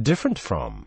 different from.